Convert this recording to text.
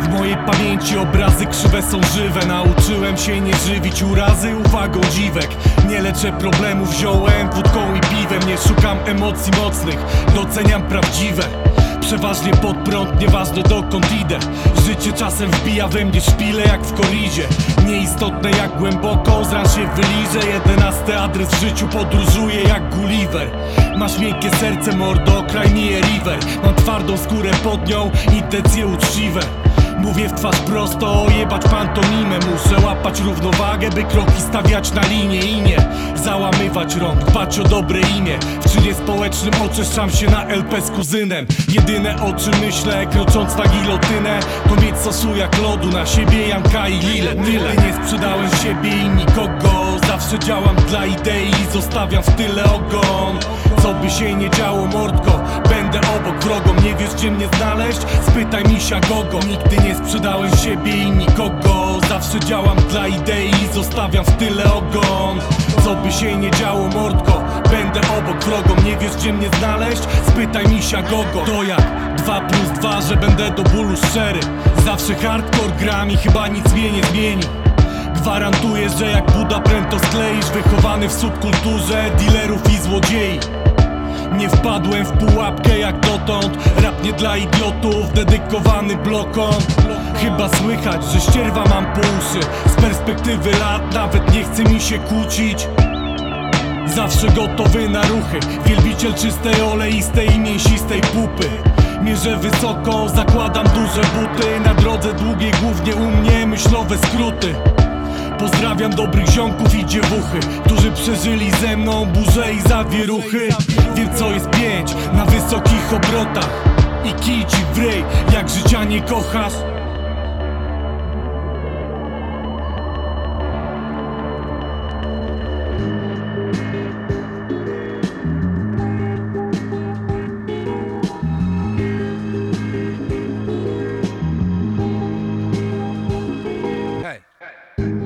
W mojej pamięci obrazy krzywe są żywe. Nauczyłem się nie żywić urazy uwagą dziwek. Nie leczę problemów ziołem, wódką i piwem. Nie szukam emocji mocnych, doceniam prawdziwe Przeważnie pod prąd, nieważne dokąd idę. Życie czasem wbija we mnie szpile jak w koridzie. Nieistotne jak głęboko, z ran się wyliżę Jedenasty adres w życiu podróżuję jak Gulliver. Masz miękkie serce mordo, kraj nije river. Mam twardą skórę pod nią, intencje uczciwe. Mówię w twarz prosto, jebać pantomimę Muszę łapać równowagę, by kroki stawiać na linie I nie załamywać rąk, dbać o dobre imię. W czynie społecznym oczeszczam się na LP z kuzynem. Jedyne o czym myślę, krocząc na gilotynę To mieć sosu jak lodu na siebie, Janka i Lile Tyle, nie sprzedałem siebie i nikogo. Zawsze działam dla idei, zostawiam w tyle ogon. Co by się nie działo mordko, będę obok wrogom Nie wiesz gdzie mnie znaleźć? Spytaj misia Gogo. Nigdy nie sprzedałem siebie i nikogo. Zawsze działam dla idei, zostawiam w tyle ogon. Co by się nie działo mordko, będę obok wrogom Nie wiesz gdzie mnie znaleźć? Spytaj misia Gogo. To jak 2 plus 2, że będę do bólu szczery. Zawsze hardcore gram i chyba nic mnie nie zmieni. Gwarantuję, że jak Buda prędko skleisz Wychowany w subkulturze dealerów i złodziei nie wpadłem w pułapkę jak dotąd. Rap nie dla idiotów, dedykowany blokom. Chyba słychać, że ścierwa mam po uszy. Z perspektywy lat nawet nie chce mi się kłócić. Zawsze gotowy na ruchy. Wielbiciel czystej, oleistej i mięsistej pupy. Mierzę wysoko, zakładam duże buty. Na drodze długiej głównie u mnie myślowe skróty Pozdrawiam dobrych ziomków i dziewuchy Którzy przeżyli ze mną burze i zawieruchy. Wiem co jest pięć na wysokich obrotach I kij ci w ryj, jak życia nie kochasz. Hey.